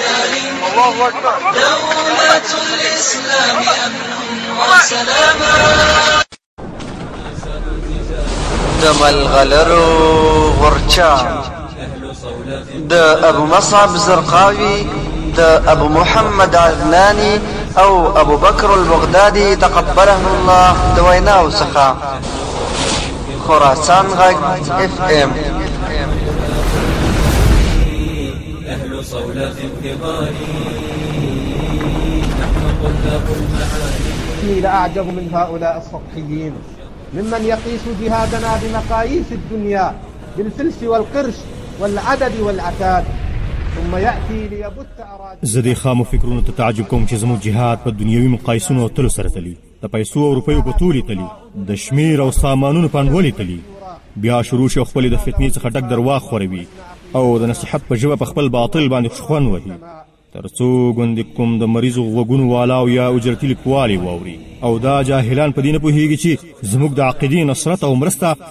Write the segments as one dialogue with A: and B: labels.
A: الله
B: اکبر دولت الاسلام امن وسلام د ملغلرو غرچا د ابو مصعب زرقاوي د ابو محمد عدناني او ابو بکر البغدادي تقبله الله د ویناو څخه خراسان غږ اف ام
C: صولة انتظاري
D: إني لأعجب من هؤلاء السطحيين ممن يقيس جهادنا بمقاييس الدنيا بالفلس والقرش والعدد والعتاد ثم يأتي ليبث أراضي
E: زدي خام فكرون تتعجبكم تعجب کوم چې زموږ جهاد په دنیوي مقایسونو تل سره تلی د پیسو او روپیو په توري تلي د شمیر او سامانونو په انډولې تلي بیا شروع شو خپل د فتنې څخه ډک درواغ خوروي او د نصیحت په ژبه په خپل باطل باندې خوښون وهي ترڅو ګوند کوم د مریضو غوګونو والا او یا اجرتی لیکوالي واوري او دا جاهلان په دې نه پوهیږي چې زموږ د عقیدې نصرت او مرسته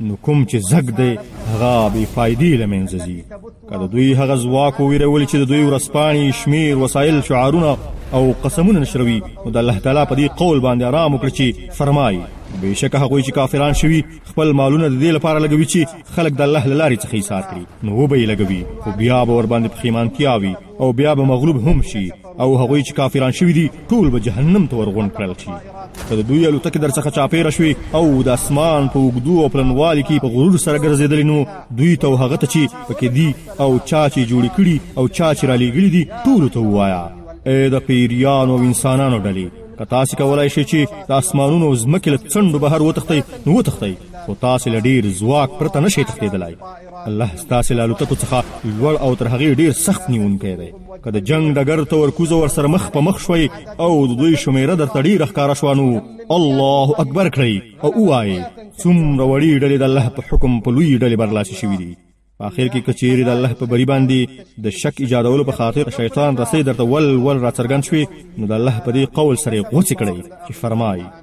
E: نو کوم چې زګ دی هغه بې فایدې له منځه ځي که د دوی هغه ځواک وویرول چې د دوی ورځپاڼې شمیر وسایل شعارونه او قسمونه نشروي نو د الله تعالی په دې قول باندې آرام وکړي چې فرمایي بېشکه هغوی چې کافران شوي خپل مالونه د دې لپاره لګوي چې خلک د الله له لارې څخه ایسار کړي نو وبه یې لګوي خو بیا به ورباندې پښیمانتیا وي او بیا به مغلوب هم شي او هغوی چې کافران شوي دي ټول به جهنم ته ورغونډ کړل شي که د دوی الوتکې در څخه چاپېره شوې او د اسمان په اوږدو او پلنوالي کې په غرور سره ګرځېدلې نو دوی ته او هغه ته چې پکې دي او چا چې جوړې کړي او چا چې رالیږلي دي ټولو ته ووایه ای د پیریانو او انسانانو ډلې که تاسې کولای شئ چې د اسمانونو او ځمکې له څنډو بهر وتښتئ نو وتښتئ خو تاسې له ډېر ځواک پرته نشئ تښتېدلی الله ستاسې له الوتکو څخه لوړ او تر هغې ډېر سخت نیونکی دی که د جنګ ډګر ته ورکوزه ورسره مخ په مخ شوئ او د دوی شمېره درته ډېره ښکاره شوه نو الله اکبر کړئ او ووایئ څومره وړې ډلې د الله په حکم په لوی ډلې برلاسې شوي دي په اخر کې کچېرې د الله په بری باندې د شک ایجادولو په خاطر شیطان رسۍ درته ول ول راڅرګند شوې نو د الله په دې قول سره یې غوڅې کړئ چې
F: فرمایي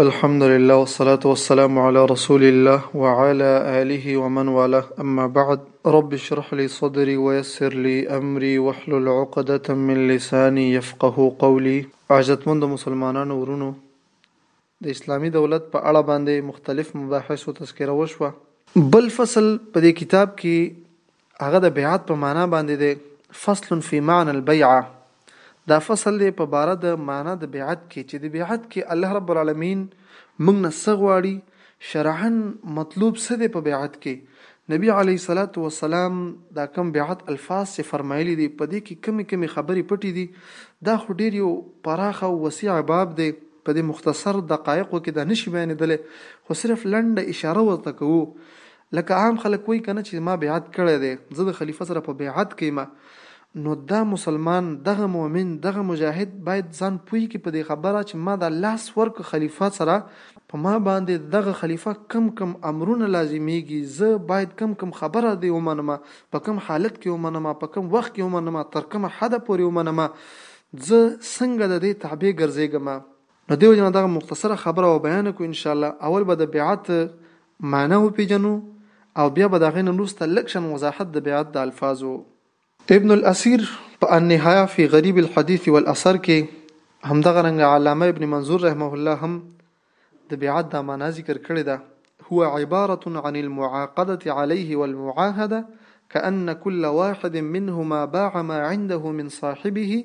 F: الحمدلله والصلاة والسلام علی رسول الله وعلی آله ومن والاه اما بعد رب اشرح لي صدري ويسر لي امري واحلل عقدة من لساني يفقه قولي عزتمند مسلمانانو ورونو د اسلامي دولت په اړه باندې مختلف مباحثو تذکره وشوه بل فصل په دې کتاب کې هغه د بیعت په معنی باندې دی، فصل فی معنی البیعة، دا فصل دی په باره د معنی د بیعت کې چې د بیعت کې الله رب العالمین موږ نه څه غواړي، شرعاً مطلوب څه دی په بیعت کې، نبی علیه الصلوة والسلام دا کوم بیعت الفاظ چې فرمایلي دي په دې کې کومې کومې خبرې پټې دي، دا خو ډېر یو پراخ او وسیع باب دی، په دې مختصر دقایقو کې دا نشي بیانېدلی، خو صرف لنډه اشاره ورته کوو، لکه عام خلک وایی کنه چی ما بیعت کړی دی زه د خلیفه سره په بیعت کی یم نو دا مسلمان دغه مؤمن دغه مجاهد باید ځان پوی کی په دی خبره چی ما دا لاس ورک خلیفه سره په ما باندی دغه خلیفه کم کم امرونه لازمیږی زه باید کم کم خبره دی ومنم په کم حالت کی ومنم په کم وخت کی ومنم تر کمه حده پوری ومنم زه څنګه د دی تابع ګرځیږم نو دی وجنه دغه مختصره خبره و بیان کو انشاءالله اول به د بیعت معنی وپېژنو او بیا به د هغې نه وروسته لږ شان وضاحت د بیعت د الفاظو. ابن الاثیر په النهایه فی غریب الحدیث والاثر کې همدغه رنګه علامه ابن منظور رحمه الله هم د بیعت دا معنی ذکر کړې ده، هو عبارة عن المعاقدة علیه والمعاهدة کأن کل واحد منهما باع ما عنده من صاحبه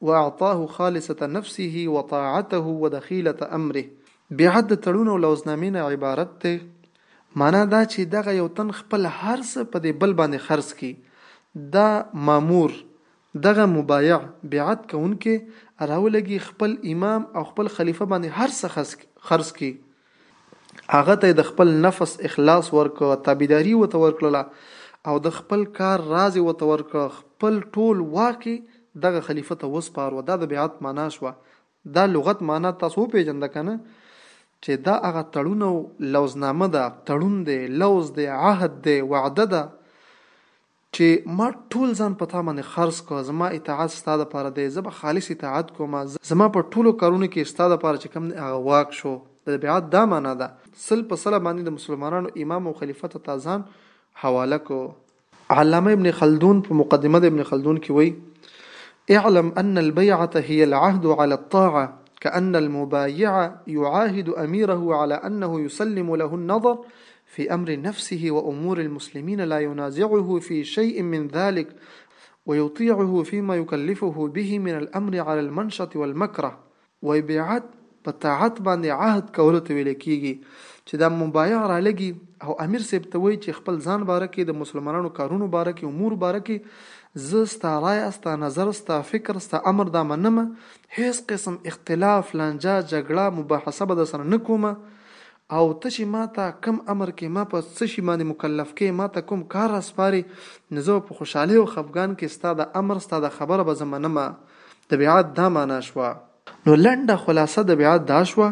F: واعطاه خالصة نفسه وطاعته ودخيلة امره، بيعت د تړون او لوظنامې نه عبارت دی، معنی دا چې دغه يو تن خپل هر څه په دې بل باندې خرڅ کړي، دا مامور، دغه مبايع، بيعت کوونکی، راولږي خپل امام او خپل خليفه باندې هر څه خرڅ کړي. هغه ته یې د خپل نفس اخلاص ورکړ، تابعداري یې ورته ورکړله او د خپل کار راز یې ورته ورکړ، خپل ټول واک یې دغه خلیفه ته وسپاره، دا د بیعت مانا شوه، دا لغت مانا تاسو وپېژنده که نه؟ چې دا هغه تړون او لوظنامه ده، تړون دی، لوظ دی، عهد دی، وعده ده، چې ما ټول ځان په تا باندې خرڅ کړ، زما اطاعت ستا لپاره دی، زه به خالص اطاعت کوم، زما په ټولو کارونو کې ستا لپاره چې کوم دی هغه واک شو، د بیعت دا معنی ده، سل په سله باندې د مسلمانانو امام او خلیفه ته تا ځان حواله کړ. علامه ابن خلدون په مقدمه د ابن خلدون کې وایي، اعلم ان البیعة هی العهد علی الطاعة کأن المبایع یعاهد امیره علی انه یسلم له النظر فی امر نفسه و امور المسلمین لا ينازعه فی شیء من ذلک و یطیعه فیما یکلفه به من الامر علی المنشط والمکره وای بیعت په طاعت باندې عهد کولو ته ویل کیږي چې دا مبایع رالږي او امیر صیب ته وای چې خپل ځان باره کې د مسلمانانو کارونو باره کې امور باره کې زه ستا رایه ستا نظر ستا فکر ستا امر دا منم هیڅ قسم اختلاف لانجه جګړه مباحثه به درسره نه کوم او ته چې ما ته کوم امر کې، ما په څه شي باندې مکلف کې، ما ته کوم کار راسپارې، نو زه به په خوشحالۍ او خفګان کې ستا دا امر، ستا دا خبره به زه منم. د بيعت دا معنی شوه. نو لنډه خلاصه د بيعت دا شوه،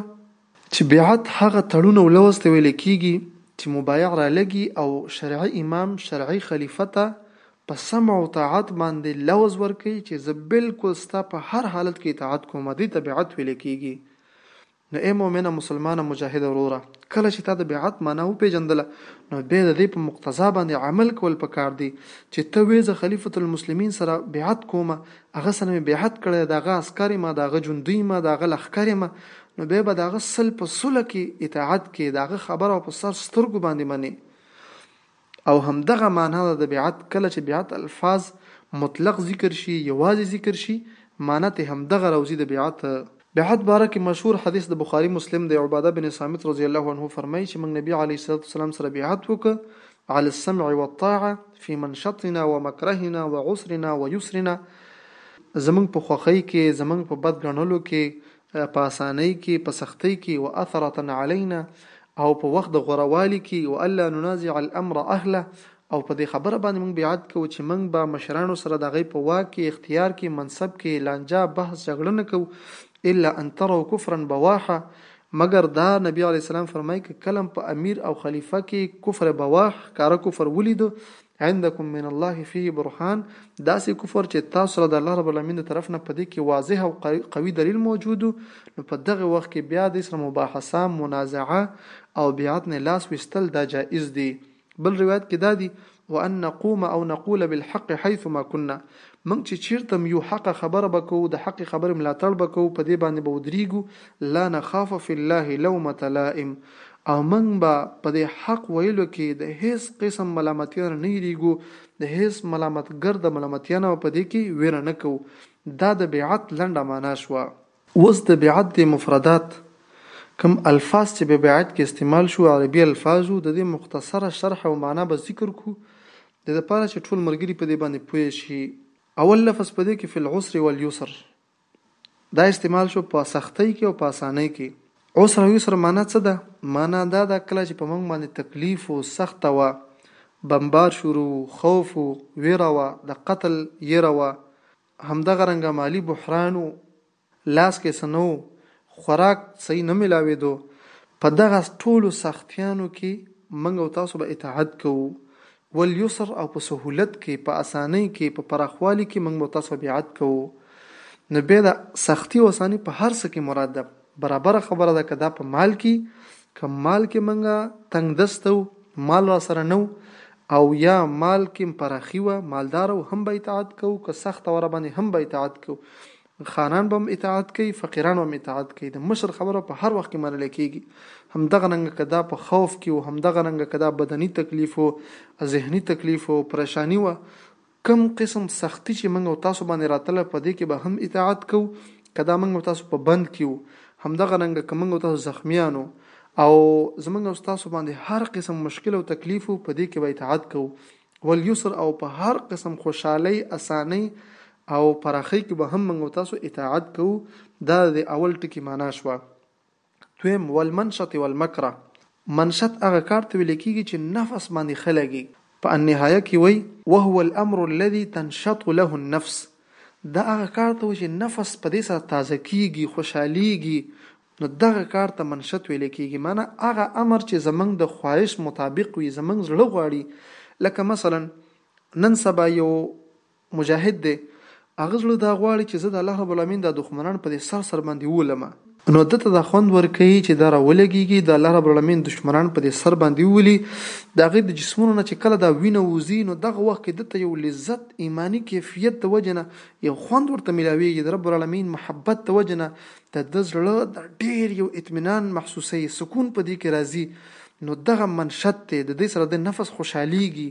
F: چې بيعت هغه تړون او لوظ ته ويل کېږي، چې مبايع رالږي او شرعي امام، شرعي خليفه ته په سمع او طاعت باندې لوظ ورکوي، چې زه بالکل ستا په هر حالت کې اطاعت کوم، دې ته بيعت ويل کېږي. نو ای مؤمنه مسلمانه مجاهده وروره! کله چې تا د بیعت معنی وپېژندله نو بیا د دې په مقتضا باندې عمل کول په کار دي چې ته وې زه خلیفة المسلمین سره بیعت کوم، هغه سره مې بیعت کړی، د هغه عسکر یم، د هغه جندی یم، د هغه لښکر یم، نو بیا به د هغه سل په سله کې اطاعت کې، د هغه خبره او په سر سترګو باندې منې. او همدغه معنی ده د بیعت کله چې بیعت الفاظ مطلق ذکر شي یوازې ذکر شي معنی ترې همدغه راوځي د بیعت. بیعت باره کې مشهور حدیث د بخاري مسلم دی عباده بن صامت رضی الله عنه فرمایي چې موږ نبي علیه الصلوة والسلام سره بیعت وکړ علی السمع والطاعة فی منشطنا ومکرهنا وعسرنا ویسرنا زموږ په خوښۍ کې زموږ په بد ګڼلو کې په اسانۍ کې، په سختۍ کې، واثرة علینا او په وخت د غوره والي کې، والا ننازع الامر اهله او په دې خبره باندې مونږ بیعت کوو چې مونږ به مشرانو سره د هغوی په واک کې، اختیار کې، منصب کې، لانجه، بحث، جګړه نه کوو، الا ان تروا کفرا بواحا مګر دا نبي علیه السلام فرمائی که کله په امیر او خلیفه کې کفر بواح، ښکاره کفر، ولیدو عندکم من الله فيه برهان، داسې کفر چې تاسو سره د الله رب العالمين د طرف نه په دې کې واضح او قوي دليل موجود و، نو په دغه وخت کې بيا دوی سره مباحثه، منازعه او بيعت نه لاس ويستل دا جائز دي. بل روايت کې دا دي، وأن نقوم أو نقول بالحق حيثما كنا، موږ چې چېرته هم یو حقه خبره به کوو، د حقې خبرې ملاتړ به کوو، په دې باندې به ودرېږو، لا نخاف فی الله لومة لائم، او موږ به په دې حق ویلو کې د هېڅ قسم ملامتیا نه نه یېرېږو، د هېڅ ملامتګر د ملامتیا نه به په دې کې وېره نه کوو. دا د بیعت لنډه مانا شوه. اوس د بیعت دې مفردات کوم الفاظ چې په بیعت کې استعمال شو عربي الفاظ وو د دې مختصره شرح او معنا به ذکر کو د لپاره چې ټول مرګري په دې باندې پوه شي اول لفظ په دې کې فل عسر واليسر دا استعمال شو په سختۍ کې او په اسانۍ کې عسر او یسر معنا څه ده معنا دا ده کله چې په موږ باندې تکلیف او سخت و بمبار شروع خوف ویره و د قتل یره و همدغه رنګه مالي بحران و، لاس کې څه نه و، خوراک صحیح نه ملاوېدو، په دغه ټولو سختیانو کې موږ او تاسو به اطاعت کوو، واليسر او په سهولت کې، په اسانۍ کې، په پراخوالي کې موږ به او تاسو به بیعت کوو، نو بیا دا سختي او اساني په هر څه کې مراد ده. برابره خبره ده که دا په مال کی که مال کې منګه تنګ دسته وو مال را سره نه او یا مال کې پراخي و مالدار او هم به اطاعت کو که سخت ور باندې هم به اطاعت کو خانان به اطاعت کوي فقیران به اطاعت کوي د مشر خبره په هر وخت کې منل کېږي هم دغه ننګ کدا په خوف کې او هم دغه ننګ کدا بدني تکلیف او ذهني تکلیف او پریشانی و کوم قسم سختي چې موږ او تاسو باندې راتله په دې کې به هم اطاعت کوو که دا موږ او تاسو په بند کې وو همدغه رنګه که موږ او تاسو زخمیان وو او زموږ او تاسو باندې هر قسم مشکل او تکلیف وو په دې کې به اطاعت کوو والیسر او په هر قسم خوشحالۍ اسانۍ او پراخۍ کې به هم موږ او تاسو اطاعت کوو دا د اول ټکي معنا شوه دویم، والمنشط والمکره، منشط هغه کار ته ویل کیږي چې نفس باندې ښه لګي، په النهایه کې وایي، وهو الامر الذي تنشط له النفس، دا هغه کار ته وایي چې نفس په دې سره تازه کیږي، خوشحالیږي، نو دغه کار ته منشط ویل کیږي، معنی هغه امر چې زموږ د خواهش مطابق وي، زموږ زړه غواړي، لکه مثلا نن سبا یو مجاهد دی هغه زړه دا غواړی چی زه د الله رب العالمین دا دښمنان په دی سر سر باندی وولمه. نو ده ته دا خوند ورکوی چی دا را ولګیږی د الله رب العالمین دښمنان په دی سر باندی وولی د هغوی د جسمونو نه چی کله دا وینه وزی نو دغه وخت کی ده ته یو لذت ایمانی کیفیت د وجه نه یو خوند ورته ملاویږی د رب العالمین محبت د وجه نه د ده زړه دا ډیر یو اطمینان محسوسوی سکون په دی کی راځی نو دغه منشط دی د دی سره د نفس خوشحالیږی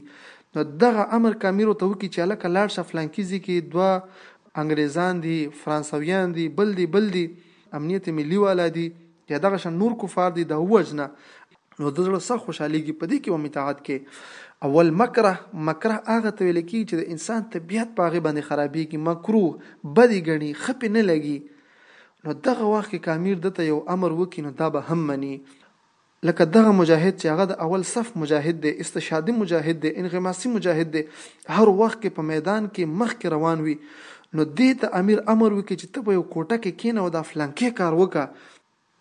F: نو دغه امر کامیر ورته وکړي چې هلکه لاړ شه فلانکي ځي کې دوه انګریزان دي، فرانسویان دي، بل دي بل دي، امنیت ملي والا دي یا دغه شان نور کفار دي دا ووژنه، نو د زړه سخت خوشحالیږي په دې کې هم اطاعت کې او والمکره مکره هغه ته ویل کیږي چې د انسان طبیعت په هغې باندې خرابیږي مکروه بد یې ګڼي ښه پې نه لګي نو دغه وخت کې کامیر ده ته یو امر وکړي نو دا به هم مني. لکه دغه مجاهد چې هغه د اول صف مجاهد دی، استشهادي مجاهد دی، انغماسي مجاهد دی، هر وخت کې په میدان کې مخکې روان وي، نو دې ته امیر امر وکړي چې ته په یو کوټه کې کېنه او دا فلانکی کار وکړه،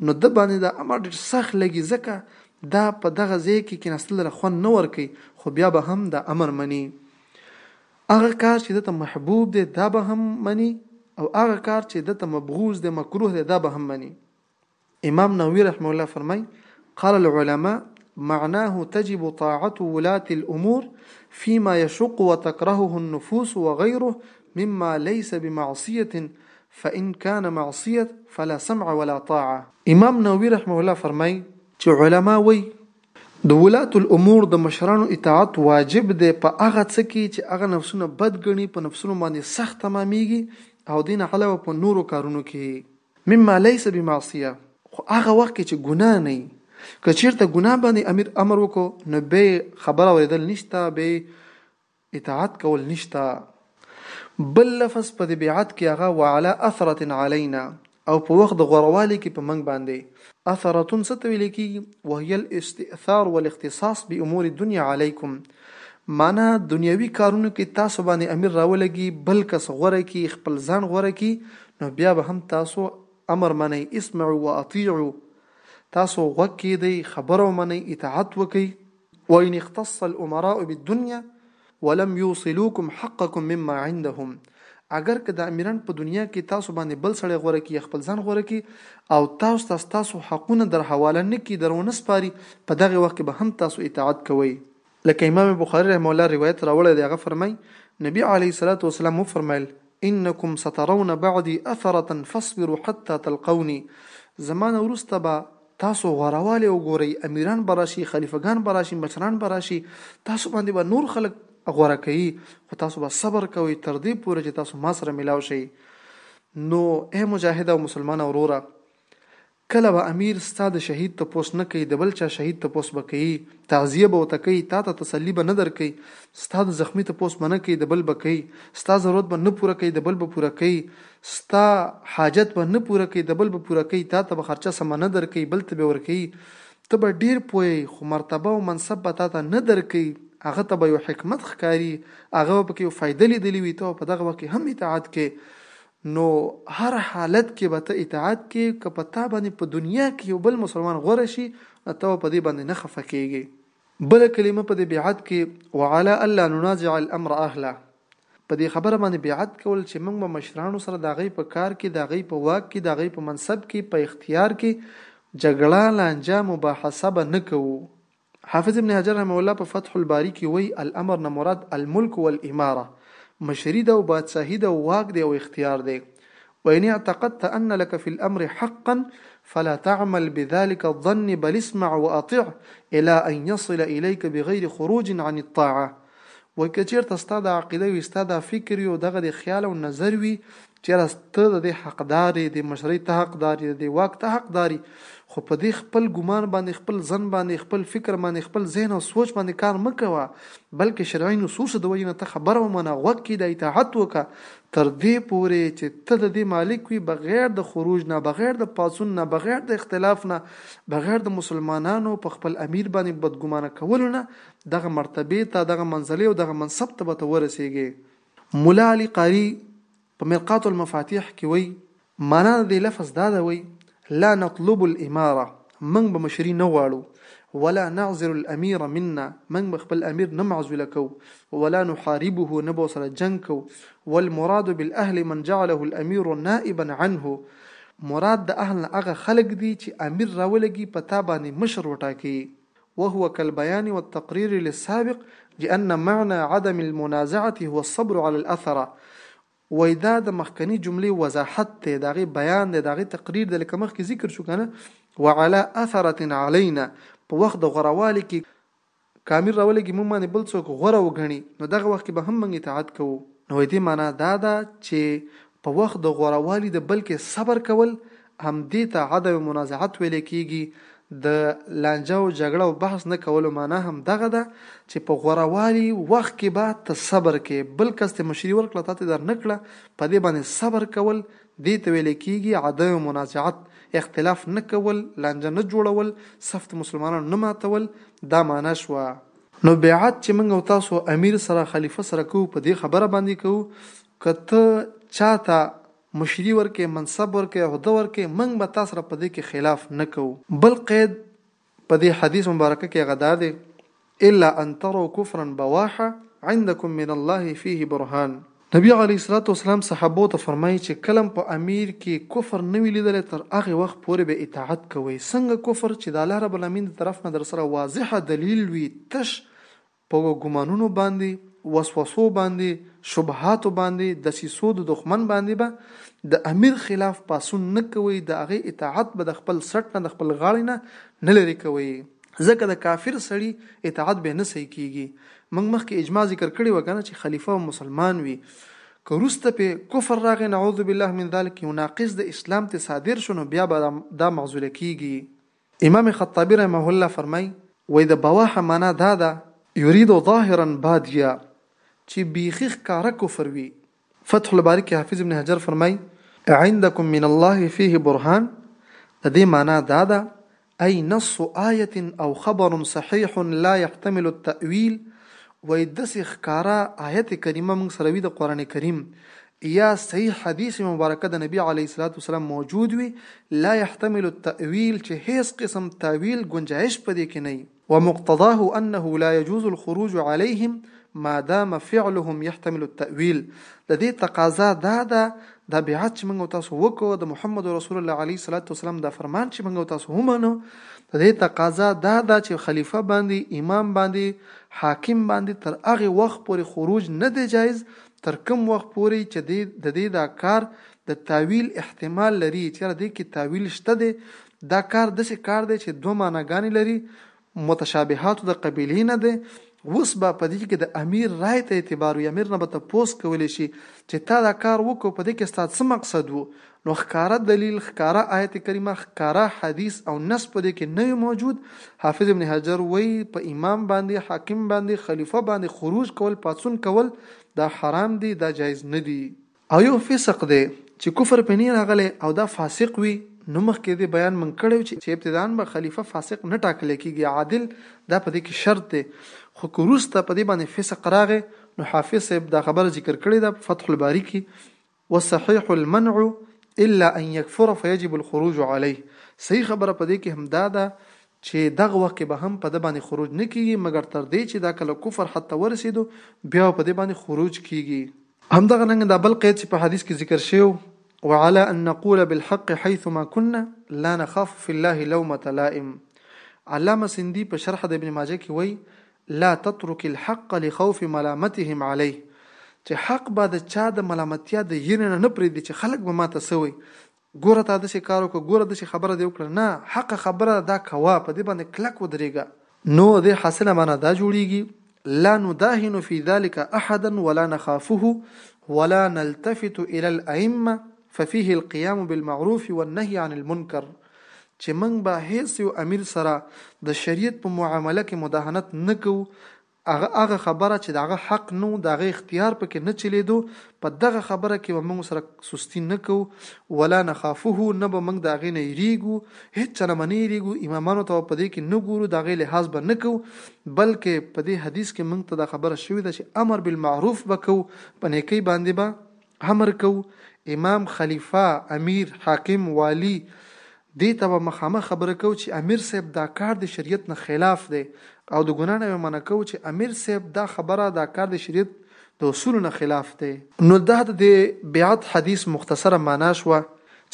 F: نو ده باندې دا امر ډېر سخت لګي، ځکه دا په دغه ځای کې کېناستل له خوند نه ورکوي، خو بیا به هم دا امر مني. هغه کار چې ده ته محبوب دی، دا به هم مني او هغه کار چې ده ته مبغوض دی، مکروه دی، دا به هم مني. امام نووي رحمه الله فرمای قال العلماء معناه تجب طاعة ولاة الأمور فيما يشق وتكرهه النفوس وغيره مما ليس بمعصية فإن كان معصية فلا سمع ولا طاعة امام نووي رحمه الله فرمای چې علما وایي د ولاة الأمور د مشرانو اطاعت واجب دی په هغه څه کې چې هغه نفسونه بد ګڼي په نفسونو باندې سخت تمامېږي او دین علاوه په نورو کارونو کې مما ليس بمعصيه خو هغه وخت کې چې ګناه نه وي که چیرته ګناه باندې امیر امر وکړو نو به خبره اوریدل نشته به اطاعت کول نشته بل لفظ په بیعت کې هغه وعلى اثره علينا او په وخت د غوروالي کې په منګ باندې اثرتون ستویل کیږي وهي الاستئثار والاختصاص بامور الدنيا عليكم معنی دنیوی کارونو کی تاسو باندی امیر راولګی بل کس غوره کی خپل ځان غوره کی نو بیا به هم تاسو امر منئ اسمعوا واطیعوا تاسو غوږ کیدئ خبره ومنئ اطاعت وکئ وان اختص الامراء بالدنیا ولم یوصلوکم حقکم مما عندهم اګر که دامیران په دنیا کی تاسو باندی بل سړی غوره کی یا خپل ځان غوره کی او تاسو ته ستاسو حقونه در حواله نه کی در ونه سپاری په دغه وخت کی به هم تاسو اطاعت کوی. لکه امام بخاری رحمه الله روایت راوړی دی هغه فرمایی، نبی علیه الصلوة والسلام وفرمایل، انکم سترون بعدی اثرة فاصبروا حتی تلقونی زما نه وروسته به تاسو غوروالی وګورئ امیران به راشي خلیفه ګان به راشي مشران به راشي تاسو باندې به نور خلک غوره کوي خو تاسو به صبر کوئ تر دې پورې چې تاسو ما سره ملاو شئ نو اے مجاهد او مسلمان وروره کله به امیر ستا د شهید تپوس نه کوي د بل چا شهید تپوس به کوي تعزیه به ورته کوي، تاته تسلي به نه درکوي، ستا د زخمي تپوس به نه کوي، د بل به کوي، ستا ضرورت به نه پوره کوي، د بل به پوره کوي، ستا حاجت به نه پوره کوي، د بل به پوره کوي، تاته به خرچه سمه نه درکوي، بل ته به ورکوي، ته به ډېر پوه یې، خو مرتبه او منصب به تاته نه درکوي، هغه ته به یو حکمت ښکاري، هغه به پکې یو فایده لیدلې وي، ته به په دغه وخت کې هم اطاعت کوې، نو هر حالت کې به ته اطاعت کې که په تا باندې په دنیا کې یو بل مسلمان غوره شي نو ته په دې باندې نه خفه کېږي بل کلمه په دې بیعت کې وعلى الله ننازع الامر اهله په دې خبره باندې بیعت کول چې موږ به مشرانو سره د غي په کار کې د غي په واک کې د غي په منصب کې په اختیار کې جګړه لانجه مباحثه به نه کوو حافظ ابن حجر رحمه الله په فتح الباري کي وايي، الامر نه مراد الملک والاماره، مشري ده او بادشاهي ده او واک دی او اختیار دی، وان اعتقدت ان لک فی الامر حقا فلا تعمل بذلک الظن بل اسمع واطع الی ان یصل الیک بغیر خروج عن الطاعه، وای که چېرته ستا دا عقیده وي، ستا دا فکر وي او دغه دې خیال او نظر وي چې یاره ته د دې حقدار یې، دې مشرۍ ته حقدار یې، د دې واک ته حقدار یې، خو په دې خپل ګومان باندې، خپل ظن باندې، خپل فکر باندې، خپل ذهن او سوچ باندې کار مه کوه، بلکې شرعي نصوصو د وجې نه ته خبره ومنه، غوږ کېږده، اطاعت وکړه، تر دې پورې چې ته د دې مالک وي، بغیر د خروج نه، بغیر د پاڅون نه، بغیر د اختلاف نه، بغیر د مسلمانانو په خپل امیر باندې بدګومانه کولو نه، دغه مرتبې ته، دغه منزلې او دغه منصب ته به ته ورسېږې. ملا علي قاري په مرقات المفاتيح کې وایي، مانا د دې لفظ دا ده وایي، لا نطلب الامارة، موږ به مشري نه غواړو، ولا نعزل الامير منا، موږ به خپل امير نه معزوله کوو، ولا نحاربه، نه به ورسره جنګ کوو، والمراد بالاهل من جعله الامير نائبا عنه، مراد د اهل نه هغه خلک دي چې امير راولږي په تا باندې مشر وټاکي يې. وهو كالبيان والتقرير للسابق لأن معنى عدم المنازعة هو الصبر على الأثر وايي دا د مخکني جملې وضاحت دی، د هغې بیان دی، د هغې تقریر دی لکه مخکې ذکر شو کنه وعلى اثرة علينا په وخت د غوروالي کې که امیر راولېږي موږ باندې بل څوک غوره وګڼي نو دغه وخت کې به هم موږ اطاعت کوو. نو وايي دې معنا دا ده چې په وخت د غوره والي د بلکې صبر کول همدې ته عدم منازعت ویلې کیږي د لانجه او جګړه او بحث نه کولو مانا هم دغه ده چې په غوره والي وخت کې به ته صبر کې بل کس ته مشري ورکړه تاته در نه کړه په دې باندې صبر کول دې ته ویلې کیږي عدم منازعت اختلاف نه کول لانجه نه جوړول صفت مسلمانانو نه ماتول دا مانا شوه نو بیعت چې موږ او تاسو امیر سره خلیفه سره کوو په دې خبره باندې کوو که ته چا ته مشري ورکړې، منصب ورکړې، عهده ورکړې، موږ به تا سره په دې کې خلاف نه کوو. بل قید په دې حدیث مبارک کې هغه دا دی، الا ان تروا کفرا بواحا عندکم من الله فیه برهان. نبي علیه الصلوة والسلام صحابو ته فرمایي چې کله هم په امیر کې کفر نه وي لیدلی تر هغه وخت پورې به اطاعت کوئ، څنګه کفر چې د الله رب العالمین د طرف نه درسره واضح دلیل وي، تش په ګمانونو باندې، وسوسو باندې، شبهاتو باندې، دسیسو د دښمن باندې به د امیر خلاف پاڅون نه کوئ، د هغه اطاعت به د خپل څټ نه، د خپل غاړې نه نه لرې کوئ، ځکه د کافر سړي اطاعت بیا نه صحیح کېږي، موږ مخکې اجماع ذکر کړې وه کنه چې خلیفه به مسلمان وي که وروسته پرې کفر راغی نعوذ بالله من ذلک یو ناقص د اسلام ترې صادر شو نو بیا به دا معزوله کېږي. امام خطابی رحمه الله فرمائی وای د بواح معنی دا ده، یرید ظاهرا بادیا، چی بیخی ښکاره کفر وی. فتح الباری کی حافظ ابن حجر فرمائی، عندکم من الله فیه برهان، د دې معنی دا ده، ای نص آیة او خبر صحیح لا یحتمل التأویل، وای دسی ښکاره آیت کریمه موږ سره وی د قرآن کریم، يا صحيح حديث مبارکه د نبي عليه الصلاة والسلام موجود وي لا يحتمل التأويل چې هيڅ قسم تاويل ګنجايش په دې کې نه وي. ومقتضاه انه لا يجوز الخروج عليهم ما دام فعلهم يحتمل التأويل د دې تقاضا دا ده دا بيعت چې موږ او تاسو وکړو د محمد رسول الله عليه الصلاة والسلام دا فرمان چې موږ او تاسو ومنو د دې تقاضا دا ده چې خليفه باندې امام باندې حاکم باندې تر هغه وخت پورې خروج نه دی جایز تر کوم وخت پورې چې دی ددې دا کار د تاویل احتمال لري چېرې دې کې تاویل شته دی دا کار داسې کار دی چې دوه معنی ګانې لري متشابهاتو د قبیلې نه دی اوس به په دې کې د امیر رای ته اعتبار وي امیر نه به تپوس کولی شي چې تا دا کار وکړو په دې کې ستا څه مقصد وو نو ښکاره دلیل، ښکاره آیت کریمه، ښکاره حدیث او نص په دې کې نه وي موجود، حافظ ابن حجر وایي، په امام باندې، حاکم باندې، خلیفه باندې خروج کول، پاڅون کول، دا حرام دي، دا جایز نه دي. او یو فسق دی چې کفر پرې نه وي راغلی او دا فاسق وي، نو مخکې دې بیان مونږ کړی و چې ابتداء به خلیفه فاسق نه ټاکل کېږي، عادل دا په دې کې شرط دی، خو که وروسته په دې باندې فسق راغی، نو حافظ صاحب دا خبره ذکر کړې ده په فتح الباري کې، والصحيح المنع الا ان يكفر فيجب الخروج عليه صحيح خبره په دې کې هم دا ده چې دغه وخت کې به هم په ده باندې خروج نه کېږي مګر تر دې چې دا کله کفر حد ته ورسېدو بیا په دې باندې خروج کېږي همدغه رنګ دا بل قید چې په حدیث کې ذکر شوی وعلى ان نقول بالحق حيثما كنا لا نخاف في الله لومة لائم علامه سندي په شرح د ابن ماجه کې وایي لا تترک الحق لخوف ملامتهم علیه، چې حق به د چا د ملامتیا د یرې نه نه پرېږدي چې خلک به ماته څه وایي، ګوره تا داسې کار وکړ، ګوره داسې خبره دې وکړه، نه، حقه خبره دا کوه، په دې باندې کلک ودرېږه. نو د دې حاصله مانا دا جوړېږي، لا نداهن فی ذلک احدا ولا نخافه ولا نلتفت الی الائمة ففیه القیام بالمعروف والنهی عن المنکر، چه موږ به هیڅ یو امیر سره د شریعت په معامله کې مداهنت نه کوو هغه هغه خبره چې دغه حق نو دغه اختیار پکې نه چلیدو په دغه خبره کې به موږ سره سستی نه کوو ولا نخافه نه به موږ دغه نه یریږو هیڅ چا نه به نه یریږو امامانو ته په دې کې نه ګورو دغه لحاظ به نه کوو بلکې په دې حدیث کې موږ ته دا خبره شوې ده چې امر بالمعروف به کوو په نیکۍ باندې به امر کوو امام خلیفه امیر حاکم والي دې ته به مخامخ خبره کوو چې امیر صاحب دا کار د شریعت نه خلاف دی او د ګناه نه به منع کوو چې امیر صاحب دا خبره دا کار د شریعت د اصولو نه خلاف دی نو دا د بیعت حدیث مختصره معنا شوه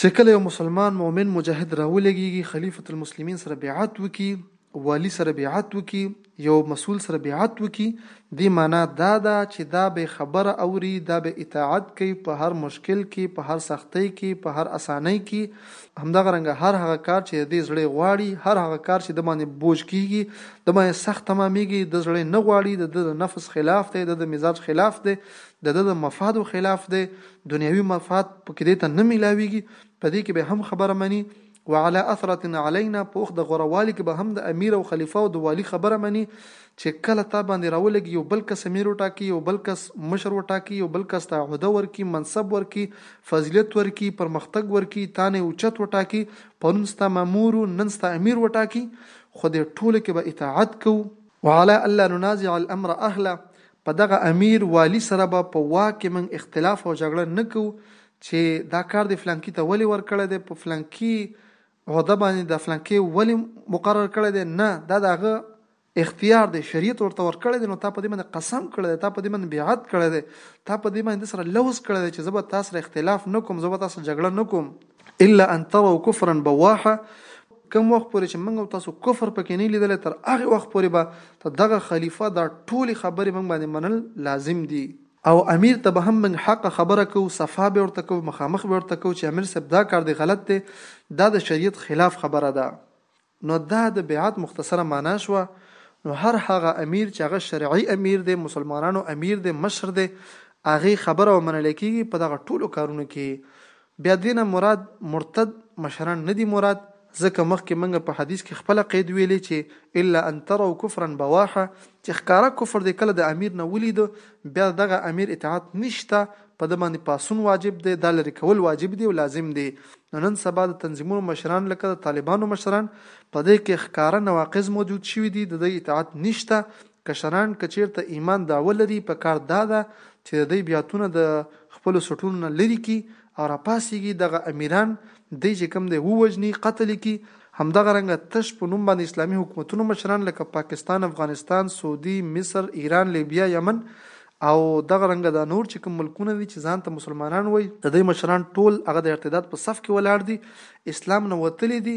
F: چې کله یو مسلمان مؤمن مجاهد راولګیږي خلیفة المسلمین سره بیعت وکړي والي سره بيعت وکړي، يو مسئول سره بيعت وکړي، دې مانا دا ده چې دا به خبره اوري، دا به اطاعت کوي په هر مشکل کې، په هر سختۍ کې، په هر اسانۍ کې، همدغه رنګه هر هغه کار چې د دې زړۀ غواړي، هر هغه کار چې ده باندې بوج کيږي، ده باندې سخت تماميږي، ده زړۀ نه غواړي، د ده د نفس خلاف دی، د ده د مزاج خلاف دی، د ده د مفادو خلاف دی، دنياوي مفاد پکې دې ته نه ملاويږي، په دې کې به هم خبره مني. وعلى اثرة علينا په وخت د غوره والي کې به هم د امير او خليفه او د والي خبره مني چې کله تا باندې راولګي يو بل کس امير وټاکي يو بل کس مشر وټاکي يو بل کس ته عهده ورکي منصب ورکي فضيلت ورکي پرمختګ ورکي تا نه اوچت وټاکي پرون ستا مامور نن ستا امير وټاکي خو د ټولو کې به اطاعت کوو وعلى الا ننازع الامر اهله په دغه امير والي سره به په واک کې موږ اختلاف او جګړه نه کوو چی دا کار دی فلانکی ته ولی ورکړی دی په فلانکی عهده باندې د فلانکی ولی مقرر کړی دی نه دا د هغه اختیار دی شریعت ورته ورکړی دی نو تا په دې باندې قسم کړی دی تا په دې باندې بیعت کړی دی تا په دې باندې سره لوز کړی دی چې زه به تاسو سره اختلاف نه کوم زه به تاسو جګړه نه کوم الا ان تروا كفرا بواحا کوم وخت پورې چې موږ تاسو کفر پکې نه لیدل تر هغه وخت پورې به ته دغه خلیفہ دا ټولي خبرې موږ باندې منل لازم دي او امیر ته به هم موږ حقه خبره کوو صفا به ورته کوو مخامخ به ورته کوو چې امیر صاحب دا کار دې غلط دی دا د شریعت خلاف خبره ده نو دا د بیعت مختصره معنا شوه نو هر هغه امیر چې هغه شرعي امیر دی مسلمانانو امیر دی مشر دی هغه خبره ومنل کیږي په دغه ټولو کارونو کې بیا دوی نه مراد مرتد مشران نه دي مراد ځکه مخکې موږ په حدیث کې خپله قید ویلې چې الا ان تروا کفرا بواحا چې ښکاره کفر دې کله د امیر نه ولیده بیا دغه امیر اطاعت نشته په ده باندې پاسون واجب دی دا لرې کول واجب دی او لازم دی نو نن سبا د تنظیمونو مشران لکه د طالبانو مشران په دې کې ښکاره نواقض موجود شوي دي د دې اطاعت نشته کشران که چیرته ایمان دعوه لري پکار داده چې د دی بیاتونه د خپلو سټونو نه لری کړي او راپاسیږي دغه امیران دی چې کوم دی ووژني قتل یې کړي همدغه رنګه تش په نوم باندې اسلامي حکومتونو مشران لکه پاکستان افغانستان سعودي مصر ایران لیبیا یمن او دغه رنګه دا نور چې کوم ملکونه دي چې ځان ته مسلمانان وایي د دی مشران ټول هغه د ارتداد په صف کې ولاړ دي اسلام نه وتلي دي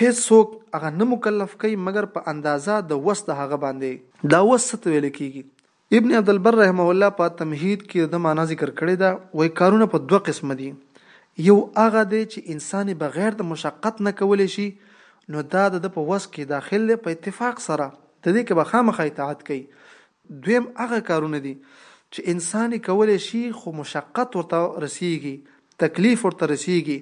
F: هیڅ څوک هغه نه مکلف کوي مګر په اندازه د وس د هغه باندې. دا وس څه ته ویل کیږي؟ ابن عبدالبر رحمه الله په التمهید کې د ده معنی ذکر کړې ده، وایي کارونه په دوه قسمه دي، یو هغه دی چې انسان یې بغیر د مشقت نه کولی شي نو دا د ده په وس کې داخل دی په اتفاق سره د دې که به خامخا اطاعت کوي دویم هغه کارونه دي چې انسان یې کولی شي خو مشقت ورته رسیږي، تکلیف ورته رسیږي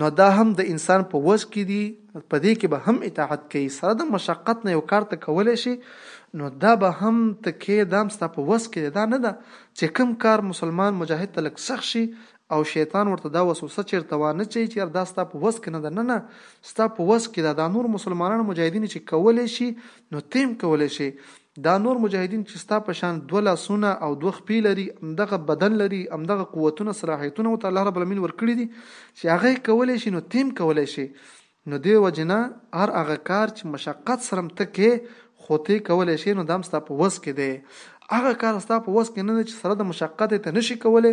F: نو دا هم د انسان په وس کې دي په دې کې به هم اطاعت کوي سره د مشقت نه یو کار ته کولی شي نو دا به هم ته کې دا هم ستا په وس کې دی دا نه ده چې کم کار مسلمان مجاهد ته لږ سخت شي او شیطان ورته دا وسوسه چیرته وانه چي چې یار دا ستا په وس کې نه ده نه نه ستا په وس کې ده دا نور مسلمانان مجاهدین چې کولی شي نو تیم کولی شي دا نور مجاهدین چې ستا په شان دوه لاسونه او دوه خپې لري، همدغه بدن لري، همدغه قوتونه، صلاحیتونه ورته الله رب العالمین ورکړي دي چې هغه یې کولی شي نو ته هم کولی شې. نو دې وجې نه هر هغه کار چې مشقت سره هم ته کې خو ته یې کولی شې نو دا هم ستا په وس کې دی. هغه کار ستا په وس کې نه دی چې سره د مشقت یې ته نه شې کولی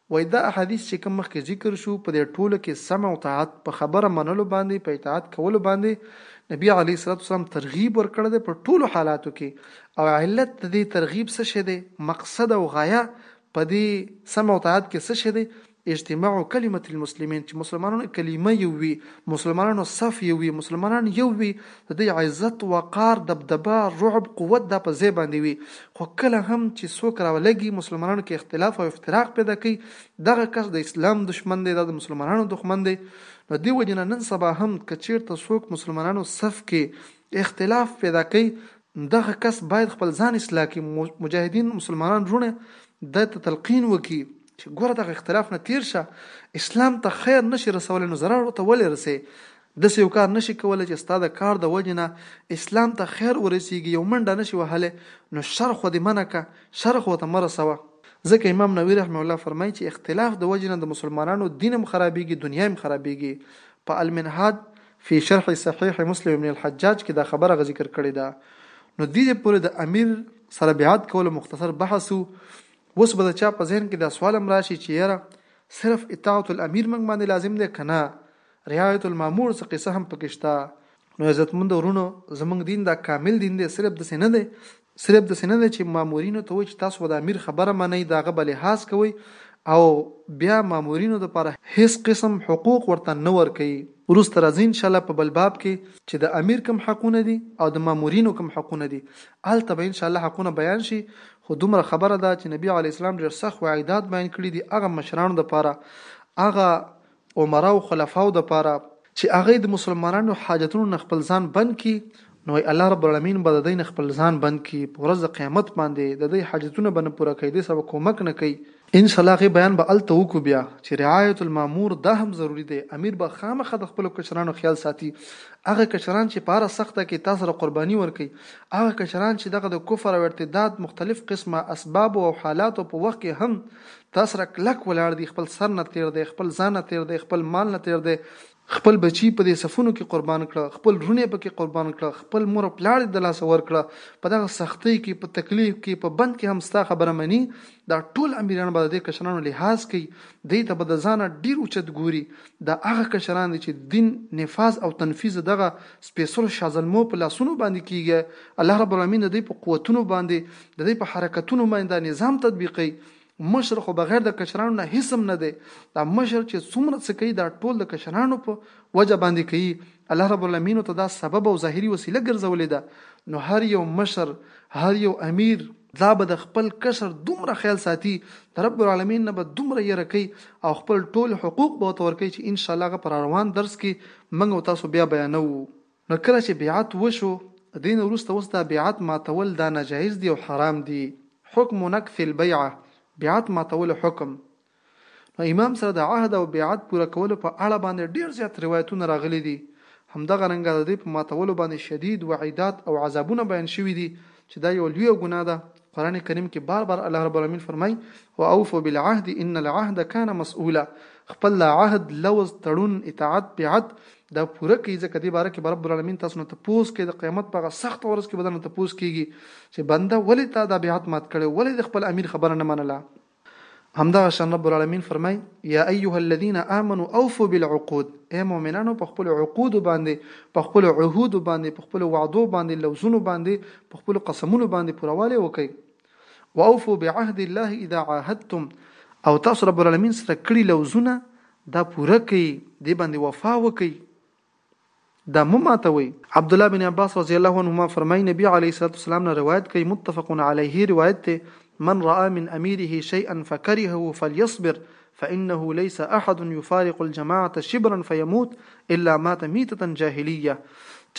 F: وایي دا احادیث چې کوم مخکې ذکر شو په دې ټولو کې سمع او طاعت، په خبره منلو باندې، په اطاعت کولو باندې نبي علیه الصلوة والسلام ترغیب ورکړی دی په ټولو حالاتو کې او علت د دې ترغیب څه شی دی؟ مقصد او غایه په دې سمع او طاعت کې څه شی دی؟ اجتماع کلمة المسلمین چې مسلمانانو کلمه یو وي، مسلمانانو صف یو وي، مسلمانان یو وي، د دوی عزت، وقار، دبدبه، رعب، قوت دا په ځای باندې وي، خو کله هم چې څوک راولګي، مسلمانانو کې اختلاف او افتراق پيدا کوي، دغه کس د اسلام دښمن دی، دا د مسلمانانو دښمن دی، له دې وجې نه نن سبا هم که چېرته څوک مسلمانانو صف کې اختلاف پيدا کوي، دغه کس بايد خپل ځان اصلاح کړي، مجاهدين مسلمانان وروڼه ده ته تلقين وکړي چې ګوره دغه اختلاف نه تېر شه، اسلام ته خير نه شې رسولی نو ضرر ورته ولې رسوې؟ داسې یو کار نشې کولی چې ستا د کار د وجې نه اسلام ته خیر ورسیږي یو منډه نشې وهلی نو شر خو دې منع که شر خو ورته مه رسوه ځکه امام نووي رحمه الله فرمایي چې اختلاف د وجې نه د مسلمانانو دین هم خرابیږي دنیا هم خرابیږي په المنهاد فی شرح صحیح مسلم ابن الحجاج کې دا خبره هغه ذکر کړې ده نو دې دې پورې د امیر سره بیعت کولو مختصر بحث وو اوس به د چا په ذهن کې دا سوال هم راشي چې یاره صرف اطاعت الامیر موږ باندې لازم دی که نه رعایت المامور څه قصه هم پکې شته نو عزتمند ورونو زمونږ دین دا کامل دین دی صرف د سینه دی صرف د سینه دی چې مامورینو ته وایي چې تاسو د امیر خبره منئ داغه به لحاظ کوئ او بیا مامورینو لپاره هیڅ قسم حقوق ورته نه ورکوي وروسته راځي ان شاء الله په بل باب کې چې د امیر کوم حقونه دي او د مامورینو کوم حقونه دي الته به ان شاء الله حقونه بیان شي خو دومره خبره ده چې نبی علی اسلام ډیر سخت وعیدات بیان کړی دي هغه مشرانو لپاره هغه امراو خلفاو دپاره چی هغوی د مسلمانانو حاجتونو نه خپل ځان بند کړي نو الله رب العالمین به ددوی نه خپل ځان بند کړي په ورځ د قیامت باندی ددوی حاجتونه به نه پوره کوي دوی سره به کومک نه کوي. ان شاءالله هغه بیان به هلته وکړو بیا چی رعایت المامور دا هم ضروري دی امیر به خامخا د خپلو کشرانو خیال ساتي هغه کشران چی په هره سخته کی تا سره قرباني ورکوي هغه کشران چی دغه د کفر او ارتداد مختلف قسمه اسبابو او حالاتو په وخت کی هم تا سره کلک ولاړ دي خپل سر نه تیر دی خپل ځان نه تیر دی خپل مال نه تیر دی خپل بچی په دې صفونو کې قربان کړه خپل رونه په کې قربان کړه خپل مور او پلاړ د لاس ور کړه په دغه سختۍ کې په تکلیف کې په بند کې هم ستا خبره مني دا ټول امیران به د کشرانو لحاظ کوي دې ته به د ځانه ډیر اوچت ګوري دا هغه کشران دي چې دین نفاذ او تنفیذ دغه سپیشل شازلمو په لاسونو باندې کیږي الله رب العالمین د دې په قوتونو باندې د دې په حرکتونو باندې دا نظام تطبیقي مشر خو بغیر د کشرانو نه هیڅ هم نه دی دا مشر چې څومره څه کوي دا ټول د کشرانو په وجه باندې کوي الله رب العالمین ته دا سبب او ظاهري وسیله ګرځولې ده نو هر یو مشر هر یو امیر دا به د خپل کشر دومره خیال ساتي د رب العالمین نه به دومره یره کوي او خپل ټول حقوق به ورته ورکوي چې ان شاء الله غ پر روان درس کې منګ او تاسو بیا بیانوو نو کله چې بيعت وشو دې نه وروسته اوس دا بيعت ماتول دا ناجائز دي او حرام دي حکم نقث البيعه بيعت ماتولو حکم نو امام سره د عهد او بيعت پوره کولو په اړه باندې ډېر زيات روايتونه راغلي دي همدغه رنګه د دې په ماتولو باندې شديد وعيدات او عذابونه بيان شوي دي چې دا یو لوی ګناه ده قران کریم کې بار بار الله رب العالمین فرمای او اوفو بالعهد ان العهد كان مسؤولا خپل عهد لوز تړون اطاعت بیعت دا پوره کوي ځکه دې باره کې به رب العالمین تاسو نه تپوس کوي د قیامت په هغه سخته ورځ کې به درنه تپوس کېږي چې بنده ولې تا دا بیعت مات کړی ولې د خپل امیر خبره نه منله همدغه شان رب العالمین فرمای یا ایها الذین آمنوا اوفوا بالعقود اے مؤمنانو په خپل عقود باندې په خپل عهود باندې په خپل وعدو باندې لوزونو باندې په خپل قسمونو باندې پرواله وکړي واوفو بعهد الله اذا عاهدتم او تاسو رب العالمین سره کړی لوزونه دا پوره کوي دی باندې وفا وکي دا مماته وي عبد الله بن عباس رضی الله عنهما فرمای نبی علیه الصلاه والسلام نه روایت کوي متفق علیه روایت ته من راى من اميره شيئا فكرهه فليصبر فانه ليس احد يفارق الجماعه شبرا فيموت الا مات ميته جاهليه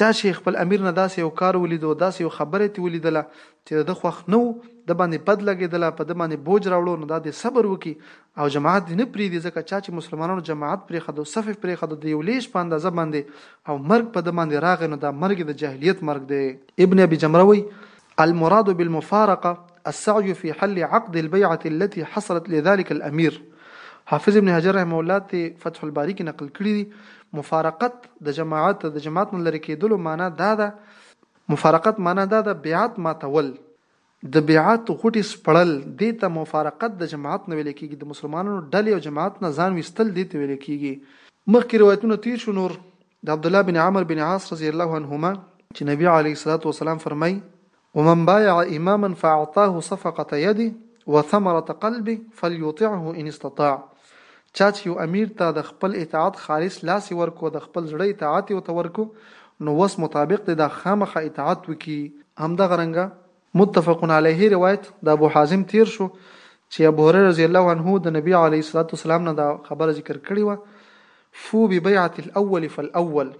F: چا شیخ خپل امیر نه داسې یو کار ولیدو داسې یو خبره تی ولیدله چې د ده خوښ نه و، ده باندې بد لګېدله، په ده باندې بوج راوړو، نو دا دې صبر وکړي او جماعت دې نه پرېږدي، ځکه چا چې مسلمانانو جماعت پرېښدو، صف یې پرېښدو، د یو لېش په اندازه باندې او مرګ په ده باندې راغی، نو دا مرګ یې د جاهلیت مرګ دی. ابن ابي جمره وايي، المراد بالمفارقة السعي في حل عقد البيعة التي حصلت لذلك الامير، حافظ ابن حجر رحمه الله ترې فتح الباري کې نقل کړي دي، مفارقت د جماعت، د جماعت نه لرې کېدلو معنی دا ده، مفارقت معنی دا ده بیعت ماتول، د بیعت غوټې سپړل، دې ته مفارقت د جماعت نه ویل کیږي، د مسلمانانو ډلې او جماعت نه ځان ویستل دې ته ویل کیږي. مخکې روایتونه تیر شو نور د عبدالله بن عمرو بن عاص رضی الله عنهما چې نبی علیه الصلوة والسلام فرمایي، ومن بايع اماما فاعطاه صفقة يده وثمرة قلبه فليطعه ان استطاع، چا چې یو امیر ته د خپل اطاعت خالص لاس یې ورکړو، د خپل زړه اطاعت یې ورته ورکړو، نو وس مطابق دې دا خامخا اطاعت وکړي. همدغه رنګه. متفق علیه روایت د ابو حازم تیر شو چې ابو هریره رضی الله عنه د نبی علیه الصلوة والسلام نه دا خبره ذکر کړې وه، فو ببیعة الاول فالاول،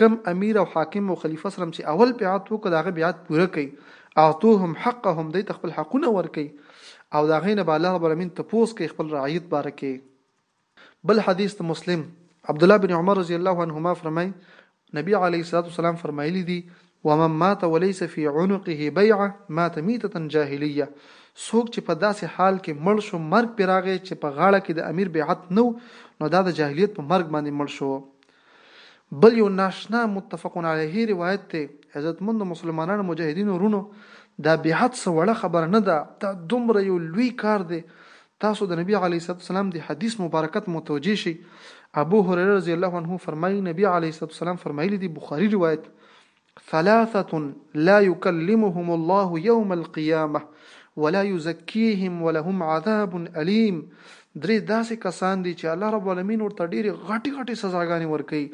F: کوم امیر او حاکم او خلیفه سره چې اول بیعت وکړ داغه بیعت پوره کړي اعطوهم حقهم دی تخپل حقونه ورکي او دا غینه به الله رب العالمین تپوس کوي خپل رعیت باره کې بل حدیث ته مسلم عبد الله بن عمر رضی الله عنهما فرمای نبی علیه الصلاه والسلام فرمایلی دی ومن مات وليس في عنقه بيعه مات ميته جاهليه څوک چې په داسې حال کې مړ شو مرګ پیراغه چې په غاړه کې د امیر بیعت نو نو دا د جاهلیت په مرګ باندې مړ شو بل یو ناشنا متفق علیه روایت دی، عزتمندو مسلمانانو مجاهدینو ورونو! دا بیعت څه وړه خبره نه ده، دا دومره یو لوی کار دی، تاسو د نبي علیه الصلوة والسلام د حدیث مبارکت متوجه شئ، ابو هریره رضی الله عنه فرمایي، نبي علیه الصلوة والسلام فرمایلي دي، بخاري روایت، ثلاثة لا يكلمهم الله يوم القيامة ولا يزكيهم ولهم عذاب أليم درې داسې کسان دي چې الله رب العالمین ورته ډېرې غټې غټې سزاګانې ورکوي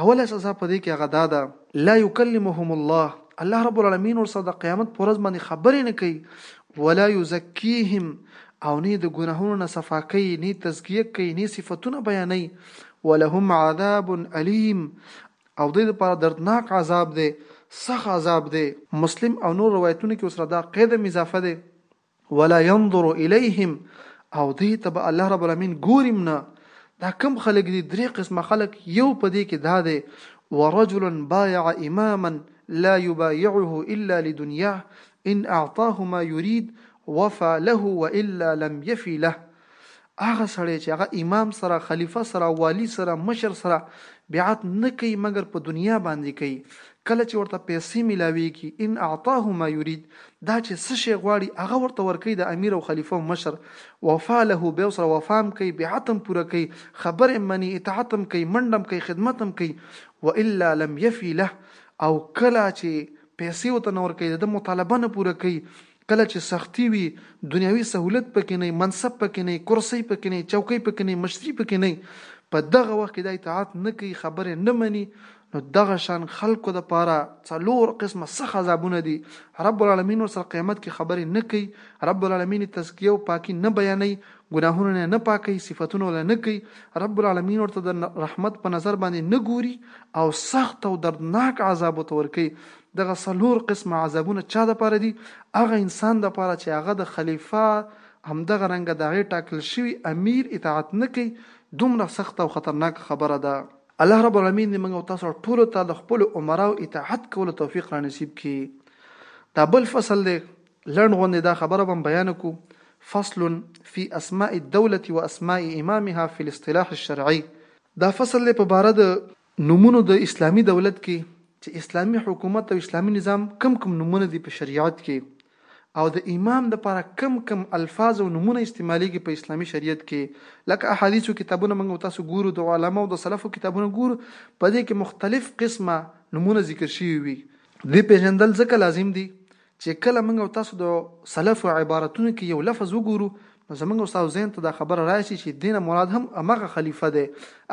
F: اوله سزا په دې کې هغه دا ده لا يكلمهم الله الله رب العالمین ورسره د قیامت پر ورځ باندې خبرې نه کوي ولا يزكيهم او نه د ګناهونو نه صفا کوي نه تزکیه کوي نه صفاتونه بیانوي ولهم عذاب الیم او دوی لپاره دردناک عذاب دی، سخت عذاب دی. مسلم او نورو روایتونو کې ورسره دا قید هم اضافه دی. ولا ينظر الیهم او دوی ته به الله رب العالمین ګوري هم نه. دا کوم خلک دي؟ درې قسمه خلک، یو په دې کې دا دی، ورجل بایع اماما لا یبایعه الا لدنیاه ان اعطاه ما یرید وفی له والا لم یفی له. هغه سړی چې هغه امام سره خلیفه سره والی سره مشر سره بیعت نه کوي مګر په دنیا باندې کوي کله چې ورته پیسې ملاويږي ان اعطاه ما يريد دا چې څه شي غواړي هغه ورته ورکوي د امیر او خلیفه او مشر وفا له به سره وفام کوي بیعتم پوره کوي خبر منی اطاعتم کوي منډم کوي خدمتم کوي والا لم يفي له او کله چې پیسې وته نور کوي د مطالبه نه پوره کوي کله چې سختي وي، دنیاوي سهولت پکې نه وي، منصب پکې نه وي، کرسۍ پکې نه وي، چوکۍ پکې نه وي، مشري پکې نه وي، په دغه وخت کې دا اطاعت نه کوي، خبره نه مني، نو دغه شان خلکو لپاره څلور قسمه سخت عذابونه دي، رب العالمین ورسره قیامت کې خبرې نه کوي، رب العالمین یې تزکیه او پاکي نه بیانوي، ګناهونه نه یې نه پاکوي، صفتونه ولا نه کوي، رب العالمین ورته د رحمت په نظر باندې نه ګوري او سخت او دردناک عذاب ورته ورکوي، دغه څلور قسمه عذابونه چا لپاره دي؟ هغه انسان لپاره چې هغه د خلیفه همدغه رنګه د هغې ټاکل شوي امیر اطاعت نه کوي، دومره سخته او خطرناکه خبره ده. الله رب العالمین دې موږ او تاسو ټولو ته د خپلو امراوو اطاعت کولو توفیق رانصیب کړي. دا بل فصل دی، لنډ غوندې دا خبره به هم بیانه کړو، فصل فی اسماء الدولة و اسماء امامها فی الاصطلاح الشرعی، دا فصل دی په باره د نومونو د اسلامي دولت کې چې اسلامي حکومت او اسلامي نظام کم کم نومونه دي په شریعت کې او د امام لپاره کم کم الفاظ او نومونه استعمالیږي په اسلامي شریعت کې لکه احادیثو کتابونه موږ تاسو ګورو د علما او د سلفو کتابونه ګورو په دې کې مختلف قسمه نومونه ذکر شوي وي دې پیژندل ځکه لازم دي چې کله موږ او تاسو د سلفو عبارتونو کې یو لفظ وګورو نو زمونږ او تاسو ذهن ته دا خبره راشي چې دینه مراد هم امغه خلیفه دی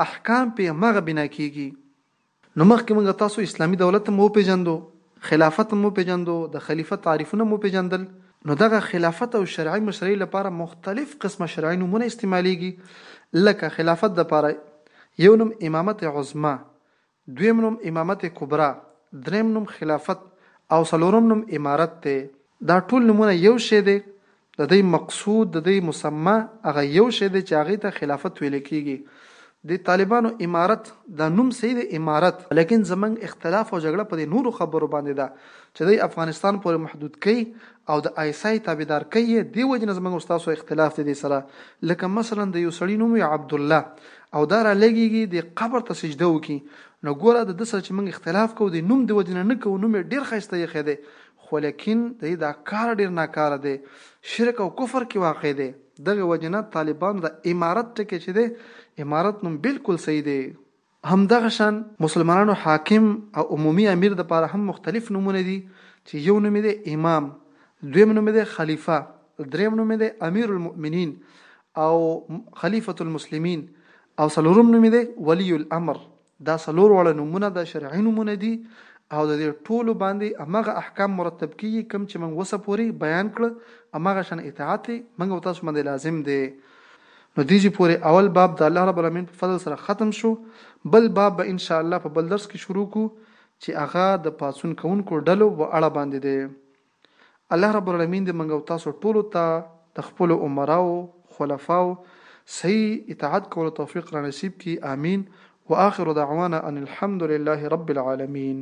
F: احکام په امغه بنا کیږي نو مخکې موږ تاسو اسلامي دولت مو پیژندو خلافت مو پیژندو د خلیفه تعریفونه مو پیژندل نو دغه خلافت او شرعي مشرۍ لپاره مختلف قسمه شرعي نومونه استعمالېږي لکه خلافت لپاره یو نوم امامت عظما دویم نوم امامت کبری، دریم نوم خلافت او څلورم نوم امارت دی. دا ټول نومونه یو شی دی، د دوی مقصود، د دوی مسمی هغه یو شی دی چې هغه ته خلافت ویل کیږي. د طالبانو امارت، دا نوم صحیح دی امارت، لیکن زموږ اختلاف او جګړه په دې نورو خبرو باندې ده چې دوی افغانستان پورې محدود کوي او د آی اس آی تابعدار کئ یې دې وجې نه زمونږ او ستاسو اختلاف دې دې سره لکه مثلا د یو سړي نوم وي عبدالله او دا را لګیږي دې قبر ته سجده وکړي نو ګوره د ده سره چې مونږ اختلاف کوو دې نوم دې وجې نه نه کوو نوم یې ډیر ښایسته ایښی دی خو لیکن د دې دا کار ډیر ناکاره دی شرک او کفر کې واقع دی دغې وجې نه طالبانو د امارت ټکی چې دی امارت نوم بلکل صحیح دی. همدغه شان مسلمانانو حاکم او عمومي امير دپاره هم مختلف نومونه دي چې يو نوم يې دی امام، دويم نوم يې دی خليفه، دريم نوم يې دی امير المؤمنين او خليفة المسلمين او څلورم نوم يې دی ولي الامر. دا څلور واړه نومونه د شرعي نومونه دي او د دې ټولو باندې همغه احکام مرتب کيږي کوم چې موږ وسه پورې بيان کړل همغه شان اطاعت موږ او تاسو باندې لازم دی. نو دیجی پوری اول باب د الله رب العالمین په فضل سره ختم شو بل باب به ان شاء الله په بل درس کی شروع کو چی هغه د پاڅون کوونکو ډلو و اړه باندی دی الله رب العالمین دی منګ او تاسو ټولو ته د خپل امراو خلفاو صحیح اطاعت کولو توفیق را نصیب کی امین واخر دعوانا ان الحمد لله رب العالمین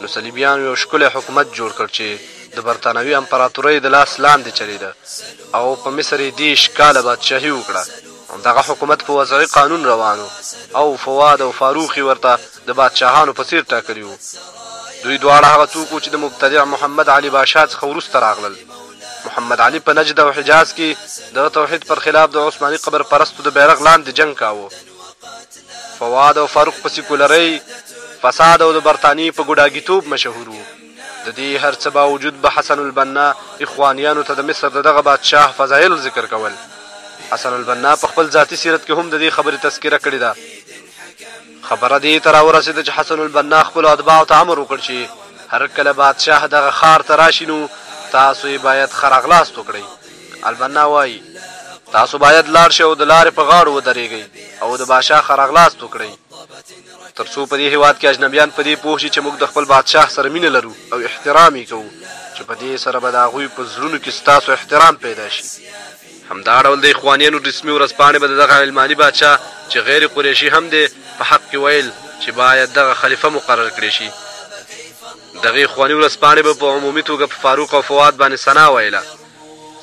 G: نو صلیبیانو یو ښکلی حکومت جوړ کړ چې د برتانوي امپراتورۍ د لاس لاندې چلیده او په مصر یې دېرش کاله بادشاهي وکړه. دغه حکومت په وضعي قانون روان و او فواد او فاروق یې ورته د بادشاهانو په څېر ټاکلي وو. دوی دواړه هغه څوک وو چې د مبتدع محمد علي باشا څخه وروسته راغلل. محمد علي په نجد او حجاز کې د توحید پر خلاف د عثماني قبر پرستو د بیرغ لاندې جنګ کاوه. فواد او فاروق په سیکولرۍ، فساد او د برتانیې په ګوډاګیتوب مشهور وو. د دې هر څه باوجود به حسن البنا اخوانیانو ته د مصر د دغه بادشاه فضایل ذکر کول. حسن البنا په خپل ذاتي سیرت کې هم د دې خبرې تذکره کړې ده. خبره دې ته راورسېده چې حسن البنا خپلو اتباعو ته امر وکړ چې هر کله بادشاه دغه ښار ته راشي نو تاسو یې باید ښه راغلاست وکړئ. البنا وايي، تاسو باید لاړ شئ او د لارې په غاړو ودرېږئ او د بادشاه ښه راغلاست وکړئ، تر څو په دې هېواد کې اجنبیان په دې پوه شي چې موږ د خپل بادشاه سره مینه لرو او احترام یې کوو چې په دې سره به د هغوی په زړونو کې ستاسو احترام پیدا شي. همدا ډول د اخوانیانو رسمي ورځپاڼې به د دغه علماني بادشاه چې غیر قریشي هم دی په حق کې ویل چې باید دغه خلیفه مقرر کړې شي. دغې خواني ورځپاڼې به په عمومي توګه په فاروق او فواد باندې ثنا ویله،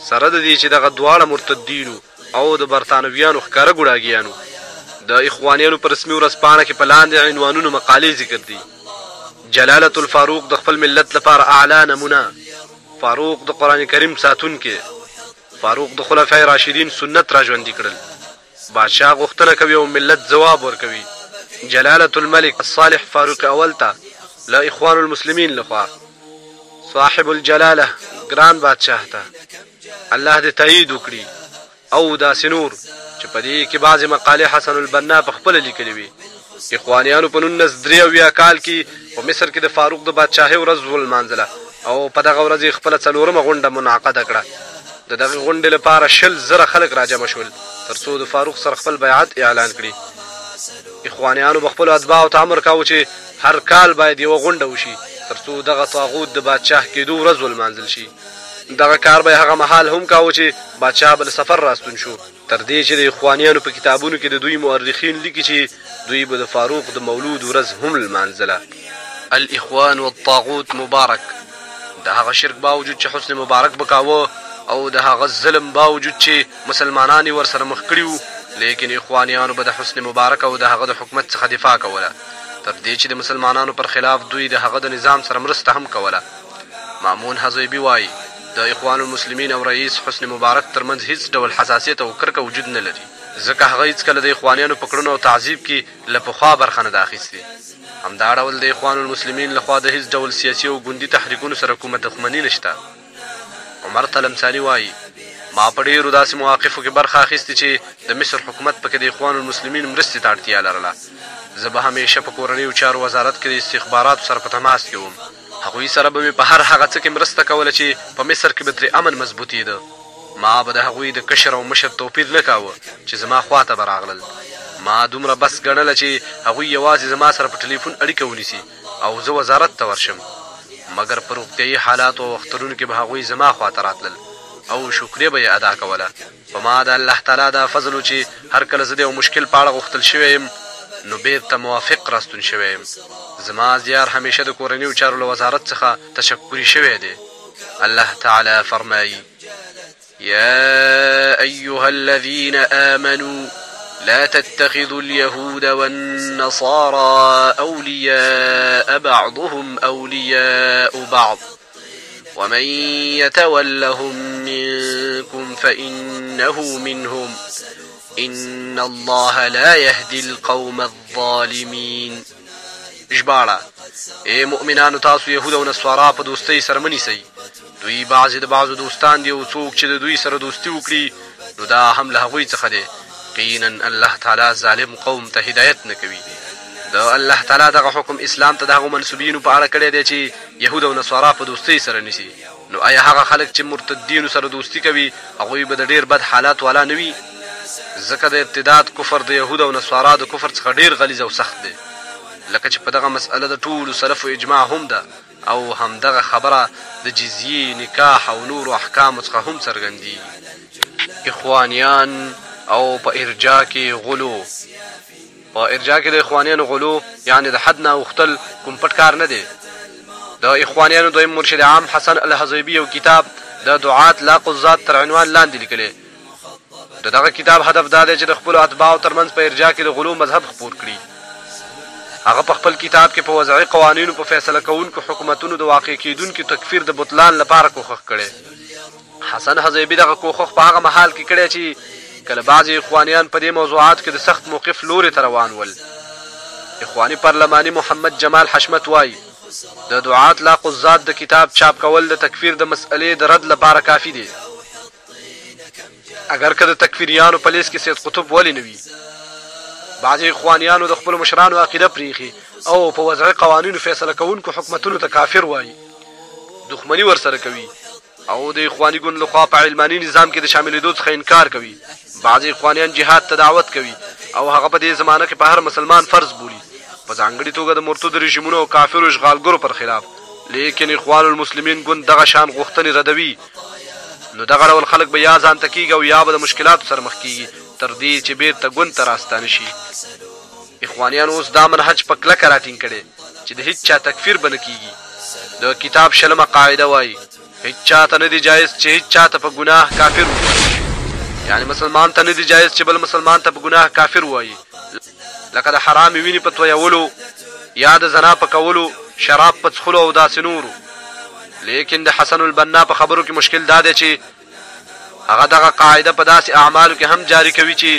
G: سره د دې چې دغه دواړه مرتدینو او د برتانویانو ښکاره ګوډاګیانو د اخوانیانو په رسمي ورځپاڼه کې په لاندې عنوانونو مقالې ذکر دي، جلالة الفاروق د خپل ملت لپاره اعلی نمونه، فاروق د قرآن کریم ساتونکی، فاروق د خلفاء راشدین سنت راژوندي کړل. بادشاه غوښتنه کوي او ملت ځواب ورکوي جلالة الملک صالح فاروق اول ته له اخوان المسلمین لخوا صاحب الجلاله ګران بادشاه ته الله دې تایید وکړي او داسې نور چې په دې کې بعضې مقالې حسن البنا په خپله لیکلې وې. اخوانیانو په نولس درې اویا کال کې په مصر کې د فاروق د بادشاهۍ ورځ ولمانځله او په دغه ورځ یې خپله څلورمه غونډه منعقده کړه. د دغې غونډې لپاره شل زره خلک راجمع شول تر څو د فاروق سره خپل بیعت اعلان کړي. اخوانیانو به خپلو اتباعو ته امر کاوه چې هر کال باید یوه غونډه وشي تر څو دغه طاغوت د بادشاه کېدو ورځ ولمانځل شي. دغه کار به یې هغه مهال هم کاوه چې بادشاه به له سفر راستون شو. تر دې چې د اخوانیانو په کتابونو کې د دوی مؤرخین لیکي چې دوی به د فاروق د مولود ورځ هم لمانځله. الاخوان والطاغوت مبارک د هغه شرک باوجود چې حسن مبارک به کاوه او د هغه ظلم باوجود چې مسلمانان یې ورسره مخ کړي وو، لیکن اخوانیانو به د حسن مبارک او د هغه د حکومت څخه دفاع کوله، تر دې چې د مسلمانانو پر خلاف دوی د هغه د نظام سره مرسته هم کوله. مامون حضیبي وايي. د اخوان المسلمین او رئیس حسني مبارک تر منځ هیڅ ډول حساسیت او کرکه وجود نه لري، ځکه هغه هیڅکله د اخوانیانو په کړنو او تعذیب کې له پخوا برخه نه ده اخیستې. همدا ډول د اخوان المسلمین له خوا د هیڅ ډول سیاسي او ګوندي تحریکونو سره کومه دښمني نشته. عمر تلمساني وايي، ما په ډېرو داسې مواقفو کې برخه اخیستې چې د مصر حکومت پکې د اخوان المسلمین مرستې ته اړتیا لرله. زه به همېشه په کورنیو چارو وزارت کې د استخباراتو سره په تماس کې وم. هغوی سره به مې په هر هغه څه کې مرسته کوله چې په مصر کې به ترې امن مضبوطېده. ما به د هغوی د کشر او مشر توپیر نه کاوه چې زما خوا ته به راغلل. ما دومره بس ګڼله چې هغوی یوازې زما سره په ټلیفون اړیکه ونیسي او زه وزارت ته ورشم. مګر په روغتیايي حالاتو او اخترونو کې به هغوی زما خوا ته راتلل او شکریه به یې ادا کوله. په ما د الله تعالی دا فضل و چي هر کله زه د يو مشکل په اړه غوښتل شوی يم نو بيرته موافق راستون شوی يم. زما زيار هميشه د کورنيو چارو له وزارت څخه تشکري شوی دی. الله تعالی فرمايي، يا ايها الذين آمنو لا تتخذوا اليهود والنصارا اولياء بعضهم اولياء بعض. ومن يتولهم منكم فإنه منهم إن الله لا يهدي القوم الظالمين ژباړه اے مؤمنانو تاسو يهود او نصارا په دوستۍ سره منیسئ دوی بعضې د بعضو دوستان دي او څوک چې د دوی سره دوستي وکړي نو دا هم له هغوی څخه دی یقینا الله تعالی ظالم قوم ته هدایت نه کوي د الله تعالی دغه حکم اسلام ته د هغو منسوبینو په اړه کړی دی چې یهود او نصارا په دوستۍ سره نیسي نو آیا هغه خلک چې مرتدینو سره دوستي کوي هغوی به د ډیر بد حالات والا نه وي ځکه د ارتداد کفر د یهود او نصارا د کفر څخه ډیر غلیظ او سخت دی لکه چې په دغه مسئله د ټولو سلفو اجماع هم ده او همدغه خبره د جزیه نکاح او نورو احکامو څخه هم څرګندیږي اخوانیان او په ارجا کې غلو په ارجاء کې د اخوانیانو غلو یعنې د حد نه اوښتل کوم پټ کار نه دی. د اخوانیانو دویم مرشد عام حسن الحضیبي یو کتاب د دعاة لا قضاة تر عنوان لاندې لیکلی. د دغه کتاب هدف دا دی چې د خپلو اتباعو تر منځ په ارجاء کې د غلو مذهب خپور کړي. هغه په خپل کتاب کې په وضعي قوانینو په فیصله کوونکو حکومتونو د واقع کېدونکي تکفیر د بطلان لپاره کوښښ کړی. حسن حزیبي دغه کوښښ په هغه مهال کې کړی چې کله بعضې اخوانیان په دې موضوعاتو کې د سخت موقف لورې ته روان ول. اخواني پرلماني محمد جمال حشمت وايي، د دعاة لا قضاة د کتاب چاپ کول د تکفیر د مسئلې د رد لپاره کافي دی. اګر که د تکفیریانو په لیست کې سید قطب ولې نه وي؟ بعضې اخوانیانو د خپلو مشرانو عقیده پرېښې او په وضعي قوانینو فیصله کوونکو حکومتونو ته کافر وايي. دښمني ورسره کوي. او د اخواني ګوند لخوا په علماني نظام کې د شاملېدو څخه انکار کوي. بعضې اخوانیان جهاد ته دعوت کوي او هغه په دې زمانه کې په هر مسلمان فرض بولي، په ځانګړي توګه د مرتدو رژیمونو او کافرو اشغالګرو پر خلاف، لېکن اخوان المسلمین ګوند دغه شان غوښتنې ردوي. نو دغه ډول خلک به یا ځانته کېږي او یا به د مشکلاتو سره مخ کېږي تر دې چې بېرته ګوند ته راستانه شي. اخوانیانو اوس دا منهج په کلکه راټینګ کړی چې د هیچا تکفیر به نه کیږي. د کتاب شلمه قاعده وایي، هیچا ته نه دي جایز چې هیچا ته په ګناه کافر ووایي. یعنې مسلمان ته نه دي جایز چې بل مسلمان ته په ګناه کافر ووایي، لکه د حرامې وینې په تویولو یا د زنا په کولو، شراب په څښلو او داسې نورو. لیکن د حسن البنا په خبرو کې مشکل دا دی چې هغه دغه قاعده په داسې اعمالو کې هم جاري کوي چې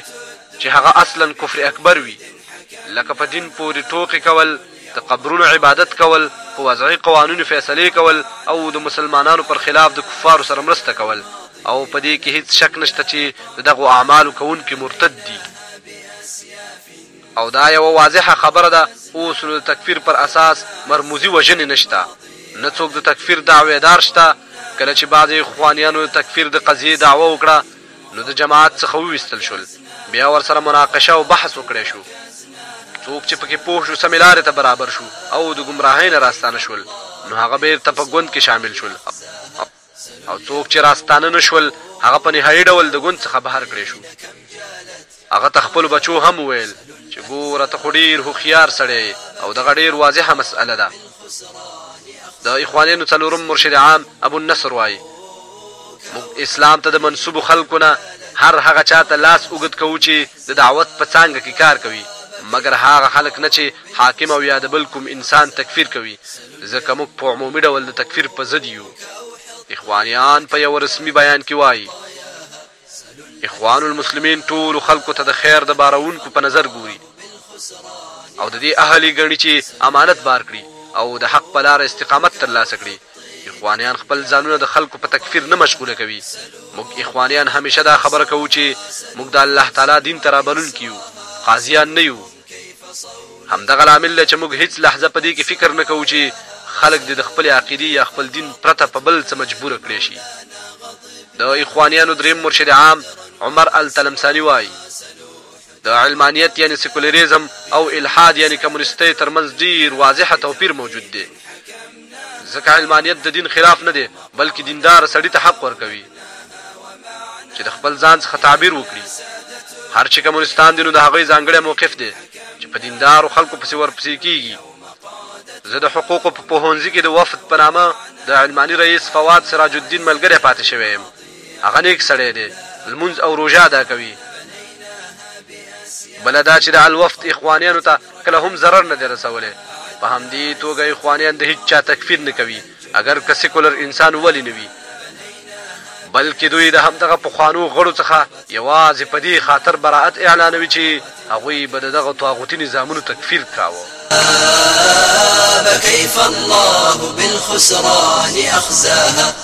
G: چې هغه اصلا کفر اکبر وي لکه په دین پورې ټوقې کول د قبرونو عبادت کول په وضعي قوانینو فیصلې کول او د مسلمانانو پر خلاف د کفارو سره مرسته کول او په دې کې هیڅ شک نشته چې د دغو اعمالو کوونکي مرتد دي او دا یوه واضحه خبره ده اوس نو د تکفیر پر اساس مرموزي وژنې نشته، نه څوک د تکفیر دعوی دار شته، کله چې بعضې اخوانیانو د تکفیر د قضیې دعوه وکړه نو د جماعت څخه وویستل شول، بیا ورسره مناقشه او بحث وکړی شو، څوک چې پکې پوه شو سمې لارې ته برابر شو او د ګمراهۍ نه راستانه شول نو هغه بیرته په ګوند کې شامل شول او. او څوک چې راستانه نه شول هغه په نهايي ډول د ګوند څخه بهر کړې شو. هغه ته خپلو بچو هم وويل چې ګوره ته خو ډير هوښيار سړی يې او دغه ډير واضحه مسئله ده. د اخوانينو څلورم مرشد عام ابو النصر وايي موږ اسلام ته د منسوبو خلکو نه هر هغه چا ته لاس اوږد کوو چې د دعوت په څانګه کې کار کوي مګر هغه خلک نه چې حاکم او يا د بل کوم انسان تکفير کوي ځکه موږ په عمومي ډول د تکفیر په ضد یو. اخوانیان په یوه رسمي بیان کې وايي، اخوان المسلمین ټولو خلکو ته د خیر د بارونکو په نظر ګوري او د دې اهل یې ګڼي چې امانت بار کړي او د حق په لاره استقامت تر لاسه کړي. اخوانیان خپل ځانونه د خلکو په تکفیر نه مشغول کوي. موږ اخوانیان همیشه دا خبره کوو چې موږ د الله تعالی دین ته رابلونکي یو، قاضیان نه یو. همدغه لامل دی چې موږ هیڅ لحظه په دې کې فکر نه کوو چې خلک دې د خپلې عقیدې یا خپل دین پرته په بل څه مجبور کړی شي. د اخوانیانو دریم مرشد عام عمر التلمساني وایي، د علمانیت یعنی سیکولریزم او الحاد یعنی کمونیستۍ ترمنځ ډیر واضح توپیر موجود دی. ځکه علمانیت د دین خلاف نه دی، بلکې دیندار سړي ته حق ورکوي چې د خپل ځان څخه تعبیر وکړي. هر چې کمونستان دي نو د هغوی ځانګړی موقف دی چې په دیندارو خلکو پسې ورپسې کیږي. زه د حقوقو په پوهنځي کې د وفد په نامه د علماني رئیس فواد سراج الدین ملګری پاتې شوی یم. هغه نیک سړی دی، لمونځ او روژه ادا کوي. بله دا چې د الوفد اخوانیانو ته کله هم ضرر نه دی رسولی په همدی توګه اخوانیان د هیچ چا تکفیر نه کوی اګر که سیکولر انسان ولی نه وی بلکه دوی د همدغه پخوانو غړو څخه یوازې په دې خاطر براعت اعلانوي چې هغوی به د دغه طاغوتي نظامونو تکفیر کاوه
H: فكيف الله بالخسران أخزاها